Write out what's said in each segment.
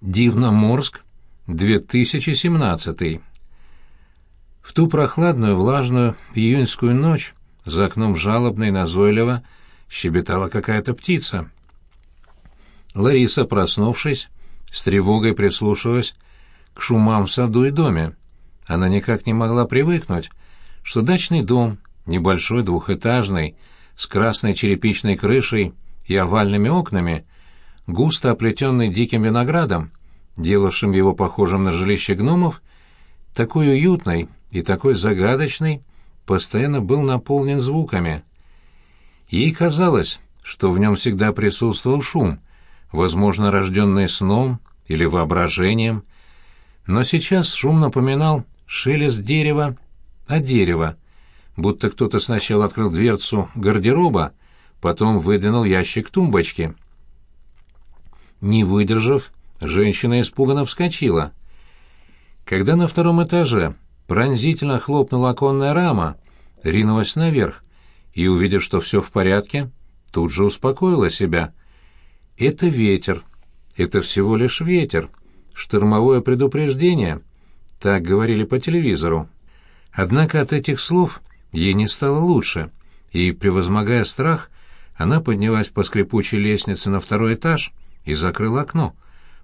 Дивноморск, 2017. В ту прохладную, влажную июньскую ночь за окном жалобно и назойливо щебетала какая-то птица. Лариса, проснувшись, с тревогой прислушивалась к шумам в саду и доме. Она никак не могла привыкнуть, что дачный дом, небольшой двухэтажный, с красной черепичной крышей и овальными окнами, густо оплетенный диким виноградом, делавшим его похожим на жилище гномов, такой уютный и такой загадочный, постоянно был наполнен звуками. Ей казалось, что в нем всегда присутствовал шум, возможно, рожденный сном или воображением, но сейчас шум напоминал шелест дерева а дерева, будто кто-то сначала открыл дверцу гардероба, потом выдвинул ящик тумбочки. Не выдержав, женщина испуганно вскочила. Когда на втором этаже пронзительно хлопнула оконная рама, ринулась наверх и, увидев, что все в порядке, тут же успокоила себя. Это ветер. Это всего лишь ветер. Штормовое предупреждение. Так говорили по телевизору. Однако от этих слов ей не стало лучше, и, превозмогая страх, она поднялась по скрипучей лестнице на второй этаж и закрыла окно,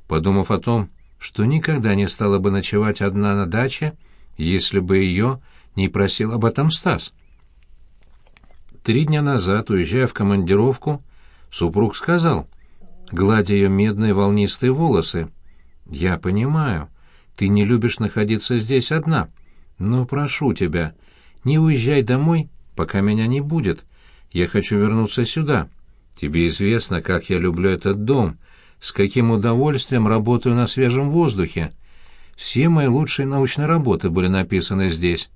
подумав о том, что никогда не стала бы ночевать одна на даче, если бы ее не просил об этом Стас. Три дня назад, уезжая в командировку, супруг сказал, гладя ее медные волнистые волосы, «Я понимаю, ты не любишь находиться здесь одна, но прошу тебя, не уезжай домой, пока меня не будет. Я хочу вернуться сюда. Тебе известно, как я люблю этот дом, с каким удовольствием работаю на свежем воздухе. Все мои лучшие научные работы были написаны здесь.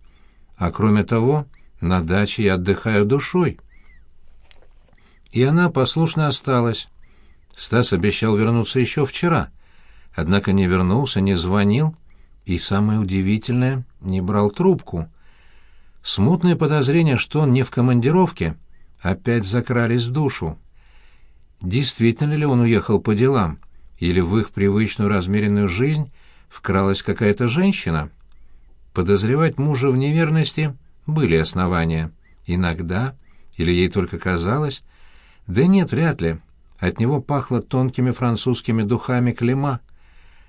А кроме того, на даче я отдыхаю душой. И она послушно осталась. Стас обещал вернуться еще вчера, однако не вернулся, не звонил, и самое удивительное, не брал трубку. Смутные подозрения, что он не в командировке, опять закрались в душу. Действительно ли он уехал по делам, или в их привычную размеренную жизнь вкралась какая-то женщина? Подозревать мужа в неверности были основания. Иногда, или ей только казалось, да нет, вряд ли. От него пахло тонкими французскими духами клема.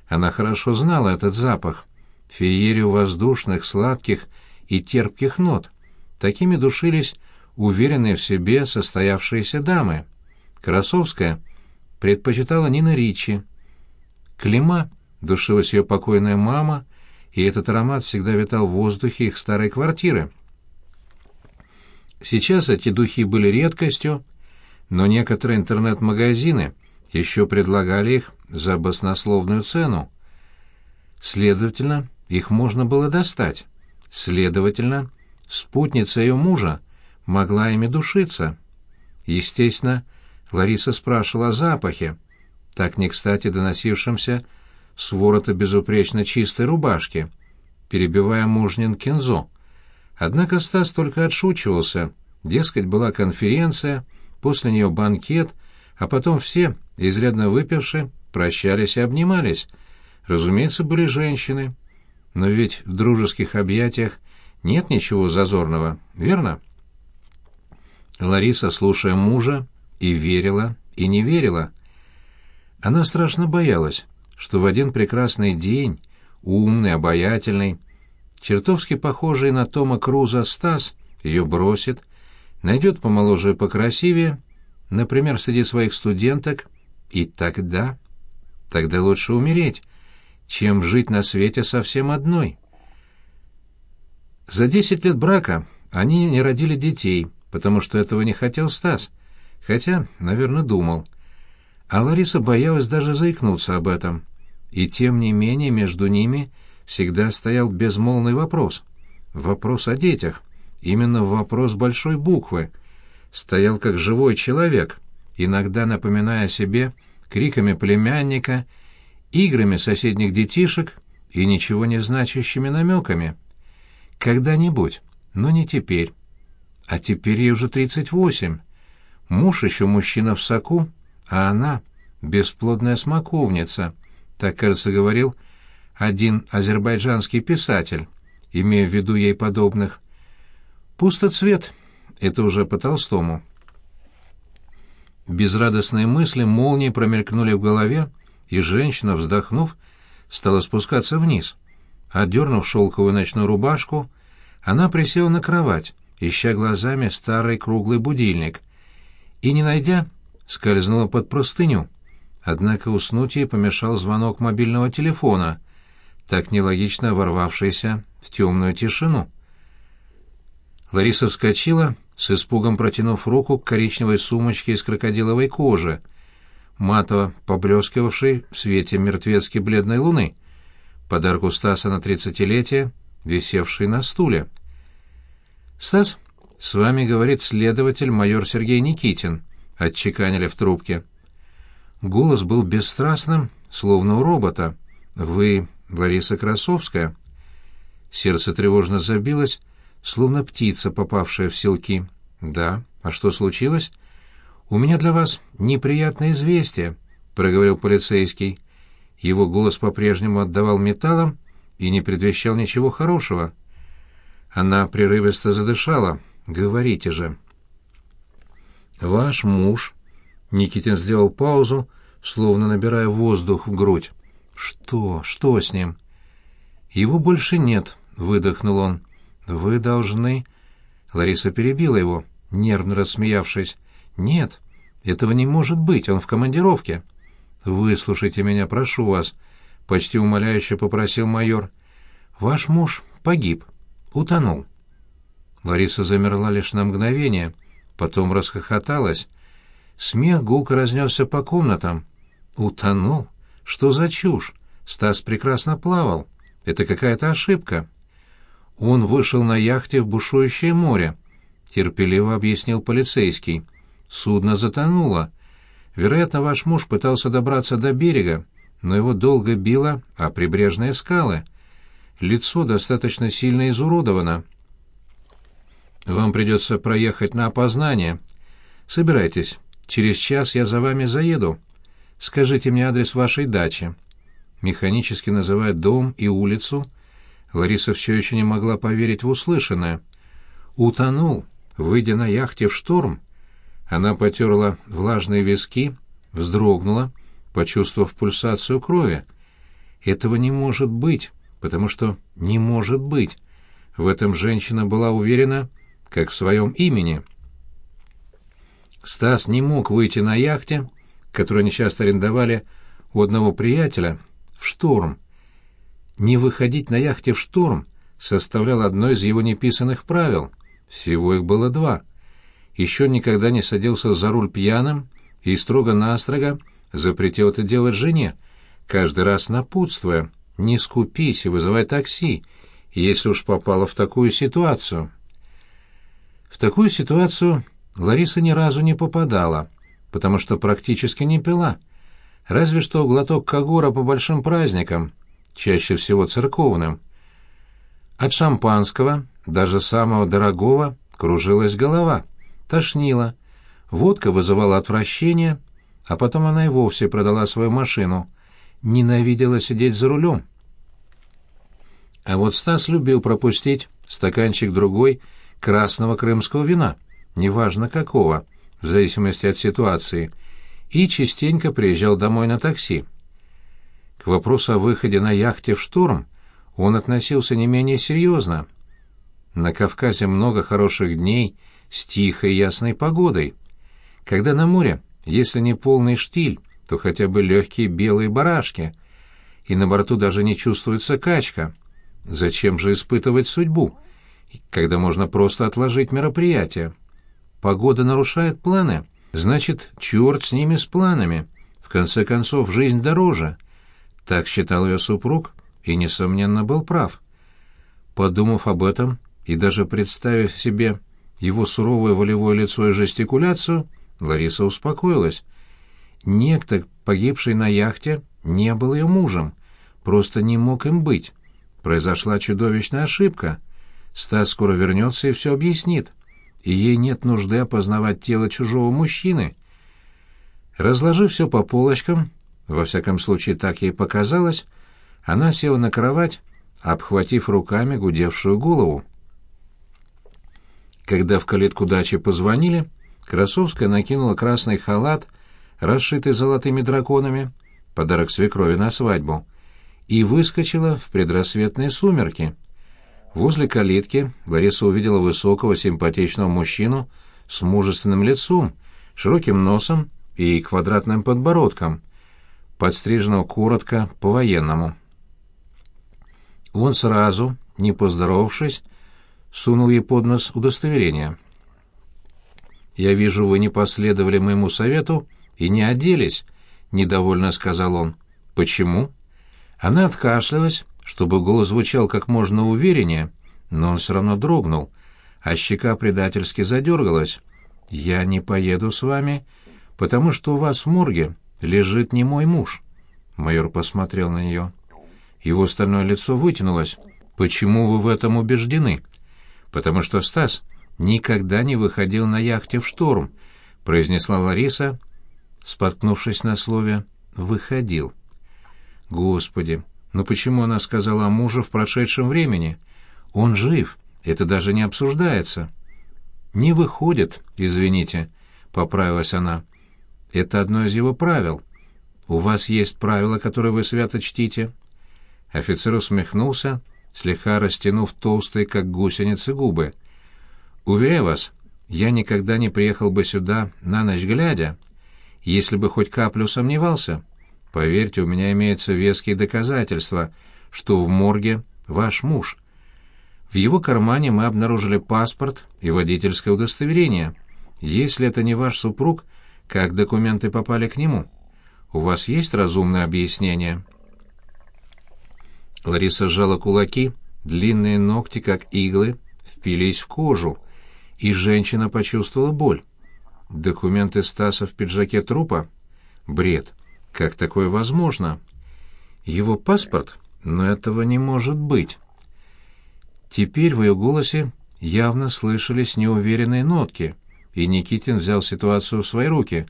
Она хорошо знала этот запах, феерию воздушных, сладких и терпких нот. Такими душились уверенные в себе состоявшиеся дамы. Красовская предпочитала Нина Ричи. Клима душилась ее покойная мама, и этот аромат всегда витал в воздухе их старой квартиры. Сейчас эти духи были редкостью, но некоторые интернет-магазины еще предлагали их за баснословную цену. Следовательно, их можно было достать. Следовательно, спутница ее мужа могла ими душиться. Естественно, Лариса спрашивала о запахе, так не кстати доносившемся с ворота безупречно чистой рубашки, перебивая мужнин кинзо. Однако Стас только отшучивался, дескать, была конференция, после нее банкет, а потом все, изрядно выпившие, прощались и обнимались. Разумеется, были женщины. Но ведь в дружеских объятиях нет ничего зазорного, верно? Лариса, слушая мужа, и верила, и не верила. Она страшно боялась, что в один прекрасный день умный, обаятельный, чертовски похожий на Тома Круза Стас ее бросит, найдет помоложе и покрасивее, например, среди своих студенток, и тогда... Тогда лучше умереть, чем жить на свете совсем одной. За десять лет брака они не родили детей, потому что этого не хотел Стас, хотя, наверное, думал. А Лариса боялась даже заикнуться об этом. И тем не менее между ними всегда стоял безмолвный вопрос. Вопрос о детях. Именно вопрос большой буквы. Стоял как живой человек — иногда напоминая себе криками племянника, играми соседних детишек и ничего не значащими намеками. Когда-нибудь, но не теперь. А теперь ей уже тридцать восемь. Муж еще мужчина в соку, а она — бесплодная смоковница, Так, кажется, говорил один азербайджанский писатель, имея в виду ей подобных. Пустоцвет — это уже по Толстому. Безрадостные мысли молнией промелькнули в голове, и женщина, вздохнув, стала спускаться вниз. Отдернув шелковую ночную рубашку, она присела на кровать, ища глазами старый круглый будильник, и, не найдя, скользнула под простыню. Однако уснуть ей помешал звонок мобильного телефона, так нелогично ворвавшийся в темную тишину. Лариса вскочила, с испугом протянув руку к коричневой сумочке из крокодиловой кожи, матово поблескивавшей в свете мертвецки бледной луны, подарку Стаса на тридцатилетие, висевший на стуле. «Стас, с вами говорит следователь майор Сергей Никитин», — отчеканили в трубке. Голос был бесстрастным, словно у робота. «Вы Лариса Красовская?» Сердце тревожно забилось, словно птица, попавшая в селки. «Да. А что случилось?» «У меня для вас неприятное известие», — проговорил полицейский. Его голос по-прежнему отдавал металлом и не предвещал ничего хорошего. Она прерывисто задышала. «Говорите же». «Ваш муж...» Никитин сделал паузу, словно набирая воздух в грудь. «Что? Что с ним?» «Его больше нет», — выдохнул он. «Вы должны...» Лариса перебила его, нервно рассмеявшись. «Нет, этого не может быть, он в командировке». «Выслушайте меня, прошу вас», — почти умоляюще попросил майор. «Ваш муж погиб, утонул». Лариса замерла лишь на мгновение, потом расхохоталась. Смех гулко разнесся по комнатам. «Утонул? Что за чушь? Стас прекрасно плавал. Это какая-то ошибка». Он вышел на яхте в бушующее море, терпеливо объяснил полицейский. Судно затонуло. Вероятно, ваш муж пытался добраться до берега, но его долго било о прибрежные скалы. Лицо достаточно сильно изуродовано. Вам придется проехать на опознание. Собирайтесь. Через час я за вами заеду. Скажите мне адрес вашей дачи. Механически называя дом и улицу, Лариса все еще не могла поверить в услышанное. Утонул, выйдя на яхте в шторм. Она потерла влажные виски, вздрогнула, почувствовав пульсацию крови. Этого не может быть, потому что не может быть. В этом женщина была уверена, как в своем имени. Стас не мог выйти на яхте, которую они часто арендовали у одного приятеля, в шторм. Не выходить на яхте в шторм составлял одно из его неписанных правил. Всего их было два. Еще никогда не садился за руль пьяным и строго-настрого запретил это делать жене, каждый раз напутствуя «Не скупись и вызывай такси, если уж попала в такую ситуацию». В такую ситуацию Лариса ни разу не попадала, потому что практически не пила. Разве что глоток кагора по большим праздникам, чаще всего церковным. От шампанского, даже самого дорогого, кружилась голова, тошнила, водка вызывала отвращение, а потом она и вовсе продала свою машину, ненавидела сидеть за рулем. А вот Стас любил пропустить стаканчик другой красного крымского вина, неважно какого, в зависимости от ситуации, и частенько приезжал домой на такси. К вопросу о выходе на яхте в шторм он относился не менее серьезно. На Кавказе много хороших дней с тихой ясной погодой. Когда на море, если не полный штиль, то хотя бы легкие белые барашки, и на борту даже не чувствуется качка. Зачем же испытывать судьбу, когда можно просто отложить мероприятие? Погода нарушает планы, значит, черт с ними с планами. В конце концов, жизнь дороже — так считал ее супруг и, несомненно, был прав. Подумав об этом и даже представив себе его суровое волевое лицо и жестикуляцию, Лариса успокоилась. Некто, погибший на яхте, не был ее мужем, просто не мог им быть. Произошла чудовищная ошибка. Стас скоро вернется и все объяснит. И ей нет нужды опознавать тело чужого мужчины. Разложив все по полочкам, во всяком случае так ей показалось, она села на кровать, обхватив руками гудевшую голову. Когда в калитку дачи позвонили, Красовская накинула красный халат, расшитый золотыми драконами, подарок свекрови на свадьбу, и выскочила в предрассветные сумерки. Возле калитки Лариса увидела высокого симпатичного мужчину с мужественным лицом, широким носом и квадратным подбородком, подстриженного коротко по-военному. Он сразу, не поздоровавшись, сунул ей под нос удостоверение. «Я вижу, вы не последовали моему совету и не оделись», — недовольно сказал он. «Почему?» Она откашлялась, чтобы голос звучал как можно увереннее, но он все равно дрогнул, а щека предательски задергалась. «Я не поеду с вами, потому что у вас в морге лежит не мой муж». Майор посмотрел на нее. Его стальное лицо вытянулось. «Почему вы в этом убеждены?» «Потому что Стас никогда не выходил на яхте в шторм», — произнесла Лариса, споткнувшись на слове «выходил». «Господи, но почему она сказала о муже в прошедшем времени? Он жив, это даже не обсуждается». «Не выходит, извините», — поправилась она. «Это одно из его правил. У вас есть правила, которые вы свято чтите». Офицер усмехнулся, слегка растянув толстые, как гусеницы, губы. «Уверяю вас, я никогда не приехал бы сюда на ночь глядя, если бы хоть каплю сомневался. Поверьте, у меня имеются веские доказательства, что в морге ваш муж. В его кармане мы обнаружили паспорт и водительское удостоверение. Если это не ваш супруг, как документы попали к нему? У вас есть разумное объяснение?» Лариса сжала кулаки, длинные ногти, как иглы, впились в кожу, и женщина почувствовала боль. Документы Стаса в пиджаке трупа? Бред. Как такое возможно? Его паспорт? Но этого не может быть. Теперь в ее голосе явно слышались неуверенные нотки, и Никитин взял ситуацию в свои руки.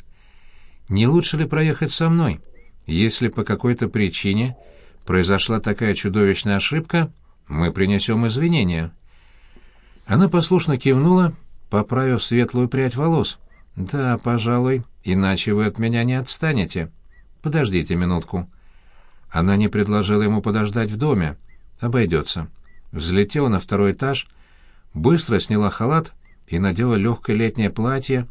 «Не лучше ли проехать со мной? Если по какой-то причине произошла такая чудовищная ошибка, мы принесем извинения». Она послушно кивнула, поправив светлую прядь волос. «Да, пожалуй, иначе вы от меня не отстанете. Подождите минутку». Она не предложила ему подождать в доме. Обойдется. Взлетела на второй этаж, быстро сняла халат и надела легкое летнее платье,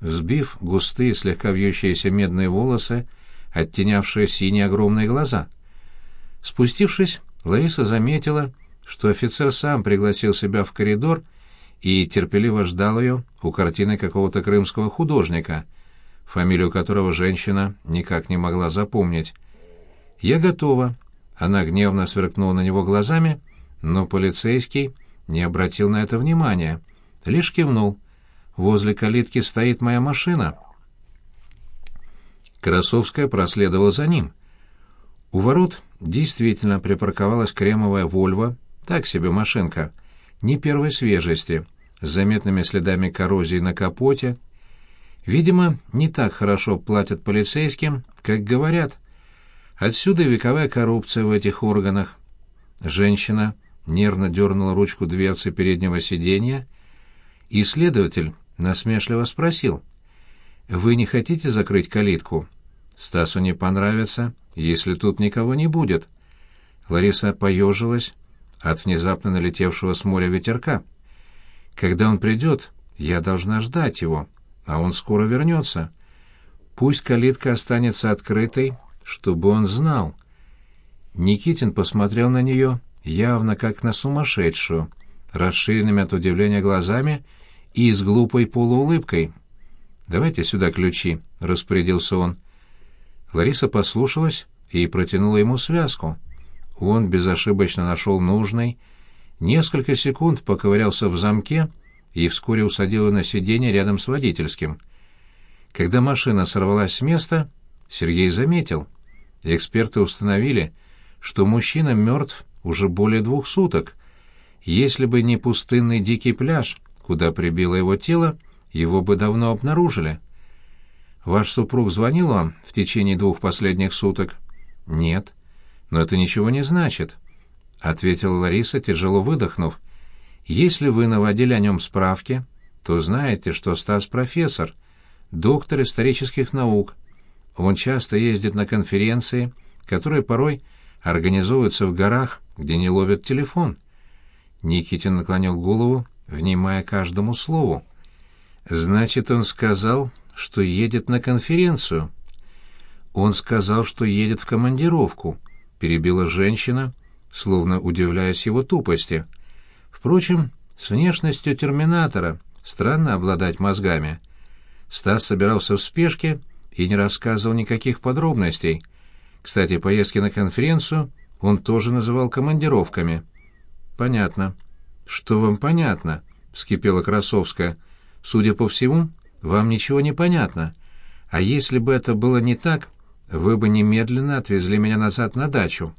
взбив густые, слегка вьющиеся медные волосы, оттенявшие синие огромные глаза — Спустившись, Лариса заметила, что офицер сам пригласил себя в коридор и терпеливо ждал ее у картины какого-то крымского художника, фамилию которого женщина никак не могла запомнить. «Я готова», — она гневно сверкнула на него глазами, но полицейский не обратил на это внимания, лишь кивнул. «Возле калитки стоит моя машина». Красовская проследовала за ним. У ворот действительно припарковалась кремовая «Вольво», так себе машинка, не первой свежести, с заметными следами коррозии на капоте. Видимо, не так хорошо платят полицейским, как говорят. Отсюда вековая коррупция в этих органах. Женщина нервно дернула ручку дверцы переднего сиденья, и следователь насмешливо спросил, «Вы не хотите закрыть калитку? Стасу не понравится, если тут никого не будет. Лариса поежилась от внезапно налетевшего с моря ветерка. Когда он придет, я должна ждать его, а он скоро вернется. Пусть калитка останется открытой, чтобы он знал. Никитин посмотрел на нее явно как на сумасшедшую, расширенными от удивления глазами и с глупой полуулыбкой. «Давайте сюда ключи», — распорядился он. Лариса послушалась и протянула ему связку. Он безошибочно нашел нужный, несколько секунд поковырялся в замке и вскоре усадил ее на сиденье рядом с водительским. Когда машина сорвалась с места, Сергей заметил. Эксперты установили, что мужчина мертв уже более двух суток. Если бы не пустынный дикий пляж, куда прибило его тело, его бы давно обнаружили. Ваш супруг звонил вам в течение двух последних суток? Нет. Но это ничего не значит, ответила Лариса, тяжело выдохнув. Если вы наводили о нем справки, то знаете, что Стас профессор, доктор исторических наук. Он часто ездит на конференции, которые порой организовываются в горах, где не ловят телефон. Никитин наклонил голову, внимая каждому слову. Значит, он сказал, что едет на конференцию. Он сказал, что едет в командировку, перебила женщина, словно удивляясь его тупости. Впрочем, с внешностью терминатора странно обладать мозгами. Стас собирался в спешке и не рассказывал никаких подробностей. Кстати, поездки на конференцию он тоже называл командировками. «Понятно». «Что вам понятно?» — вскипела Красовская. «Судя по всему, вам ничего не понятно. А если бы это было не так, вы бы немедленно отвезли меня назад на дачу».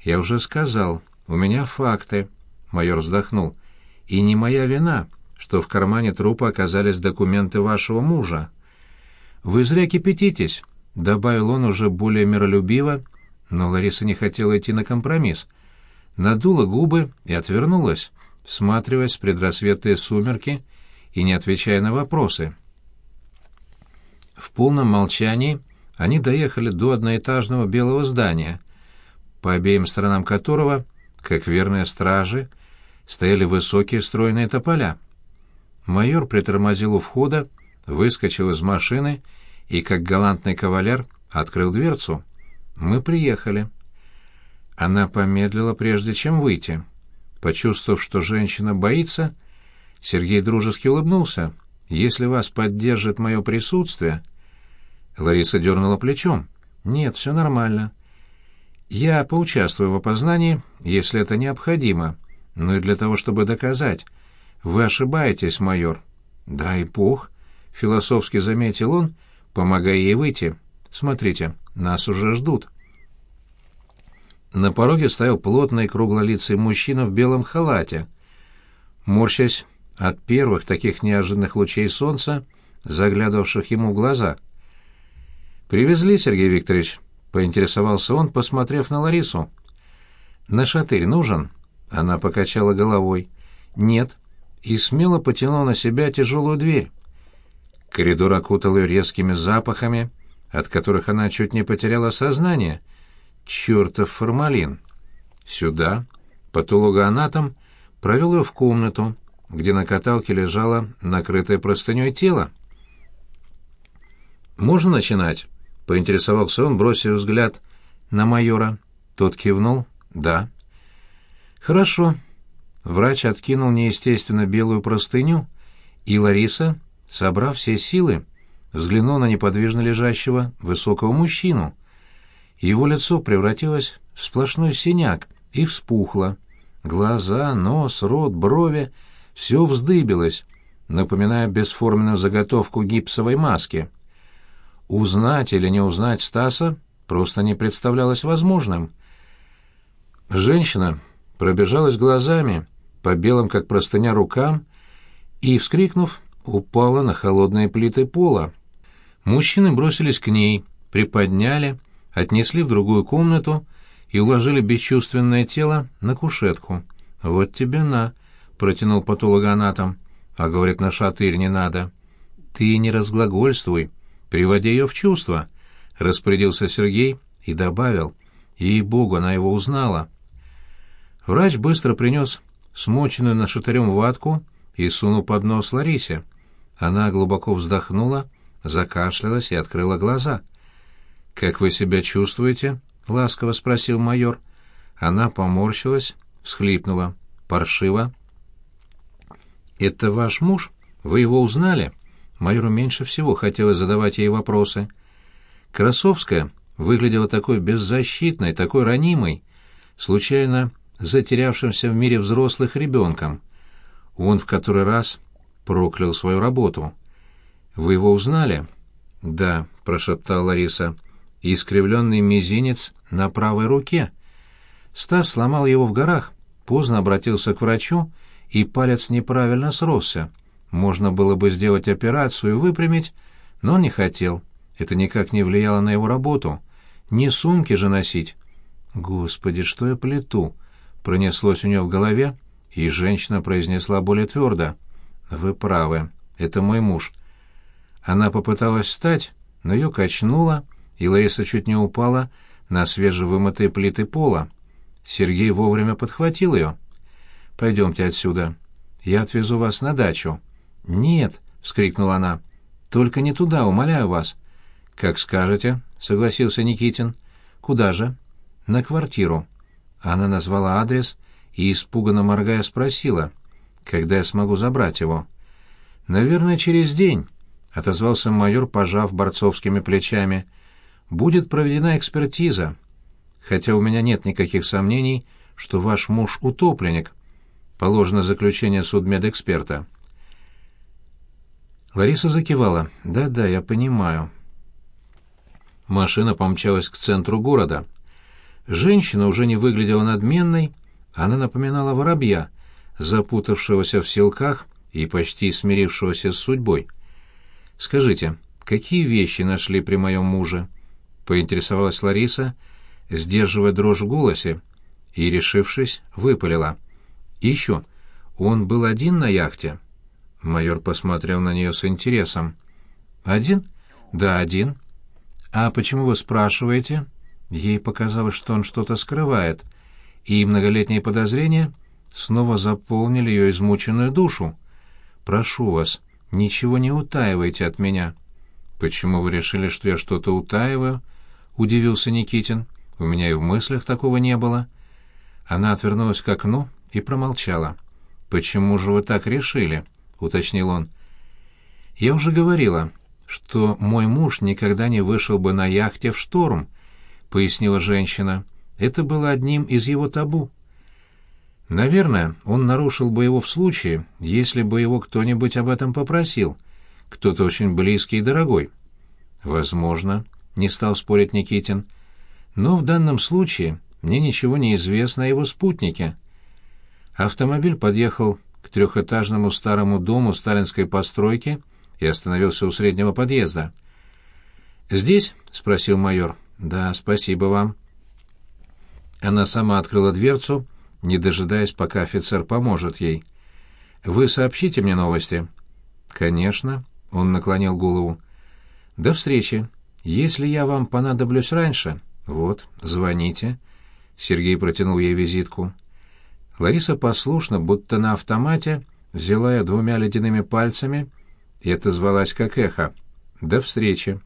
«Я уже сказал, у меня факты», — майор вздохнул. «И не моя вина, что в кармане трупа оказались документы вашего мужа». «Вы зря кипятитесь», — добавил он уже более миролюбиво, но Лариса не хотела идти на компромисс — надула губы и отвернулась, всматриваясь в предрассветные сумерки и не отвечая на вопросы. В полном молчании они доехали до одноэтажного белого здания, по обеим сторонам которого, как верные стражи, стояли высокие стройные тополя. Майор притормозил у входа, выскочил из машины и, как галантный кавалер, открыл дверцу. «Мы приехали». Она помедлила, прежде чем выйти. Почувствовав, что женщина боится, Сергей дружески улыбнулся. «Если вас поддержит мое присутствие...» Лариса дернула плечом. «Нет, все нормально. Я поучаствую в опознании, если это необходимо, но и для того, чтобы доказать. Вы ошибаетесь, майор». «Дай бог», — философски заметил он, помогая ей выйти. «Смотрите, нас уже ждут». На пороге стоял плотный круглолицый мужчина в белом халате. Морщась от первых таких неожиданных лучей солнца, заглядывавших ему в глаза. «Привезли, Сергей Викторович?» — поинтересовался он, посмотрев на Ларису. «На шатырь нужен?» Она покачала головой. «Нет». И смело потянула на себя тяжелую дверь. Коридор окутал ее резкими запахами, от которых она чуть не потеряла сознание — чертов формалин. Сюда патологоанатом провел ее в комнату, где на каталке лежало накрытое простыней тело. «Можно начинать?» — поинтересовался он, бросив взгляд на майора. Тот кивнул. «Да». «Хорошо». Врач откинул неестественно белую простыню, и Лариса, собрав все силы, взглянула на неподвижно лежащего высокого мужчину — его лицо превратилось в сплошной синяк и вспухло. Глаза, нос, рот, брови — все вздыбилось, напоминая бесформенную заготовку гипсовой маски. Узнать или не узнать Стаса просто не представлялось возможным. Женщина пробежалась глазами по белым, как простыня, рукам и, вскрикнув, упала на холодные плиты пола. Мужчины бросились к ней, приподняли, отнесли в другую комнату и уложили бесчувственное тело на кушетку. «Вот тебе на», — протянул патологоанатом, а говорит, на шатырь не надо. «Ты не разглагольствуй, приводи ее в чувство», — распорядился Сергей и добавил. Ей-богу, она его узнала. Врач быстро принес смоченную на шатырем ватку и сунул под нос Ларисе. Она глубоко вздохнула, закашлялась и открыла глаза — «Как вы себя чувствуете?» — ласково спросил майор. Она поморщилась, всхлипнула. «Паршиво». «Это ваш муж? Вы его узнали?» Майору меньше всего хотелось задавать ей вопросы. Красовская выглядела такой беззащитной, такой ранимой, случайно затерявшимся в мире взрослых ребенком. Он в который раз проклял свою работу. «Вы его узнали?» «Да», — прошептала Лариса искривленный мизинец на правой руке. Стас сломал его в горах, поздно обратился к врачу, и палец неправильно сросся. Можно было бы сделать операцию и выпрямить, Но он не хотел. Это никак не влияло на его работу. Не сумки же носить. «Господи, что я плету?» Пронеслось у нее в голове, и женщина произнесла более твердо. «Вы правы. Это мой муж». Она попыталась встать, но ее качнуло, и Лариса чуть не упала на свежевымытые плиты пола. Сергей вовремя подхватил ее. «Пойдемте отсюда. Я отвезу вас на дачу». «Нет», — вскрикнула она, — «только не туда, умоляю вас». «Как скажете», — согласился Никитин. «Куда же?» «На квартиру». Она назвала адрес и, испуганно моргая, спросила, когда я смогу забрать его. «Наверное, через день», — отозвался майор, пожав борцовскими плечами. «Будет проведена экспертиза, хотя у меня нет никаких сомнений, что ваш муж утопленник. Положено заключение судмедэксперта». Лариса закивала. «Да-да, я понимаю». Машина помчалась к центру города. Женщина уже не выглядела надменной, она напоминала воробья, запутавшегося в селках и почти смирившегося с судьбой. «Скажите, какие вещи нашли при моем муже?» — поинтересовалась Лариса, сдерживая дрожь в голосе, и, решившись, выпалила. «И еще, он был один на яхте?» Майор посмотрел на нее с интересом. «Один?» «Да, один». «А почему вы спрашиваете?» Ей показалось, что он что-то скрывает, и многолетние подозрения снова заполнили ее измученную душу. «Прошу вас, ничего не утаивайте от меня». «Почему вы решили, что я что-то утаиваю?» — удивился Никитин. «У меня и в мыслях такого не было». Она отвернулась к окну и промолчала. «Почему же вы так решили?» — уточнил он. «Я уже говорила, что мой муж никогда не вышел бы на яхте в шторм», — пояснила женщина. «Это было одним из его табу». Наверное, он нарушил бы его в случае, если бы его кто-нибудь об этом попросил, кто-то очень близкий и дорогой. Возможно, не стал спорить Никитин. Но в данном случае мне ничего не известно о его спутнике. Автомобиль подъехал к трехэтажному старому дому сталинской постройки и остановился у среднего подъезда. «Здесь?» — спросил майор. «Да, спасибо вам». Она сама открыла дверцу не дожидаясь, пока офицер поможет ей. «Вы сообщите мне новости?» «Конечно», — он наклонил голову. «До встречи. Если я вам понадоблюсь раньше, вот, звоните». Сергей протянул ей визитку. Лариса послушно, будто на автомате, взяла ее двумя ледяными пальцами и отозвалась как эхо. «До встречи».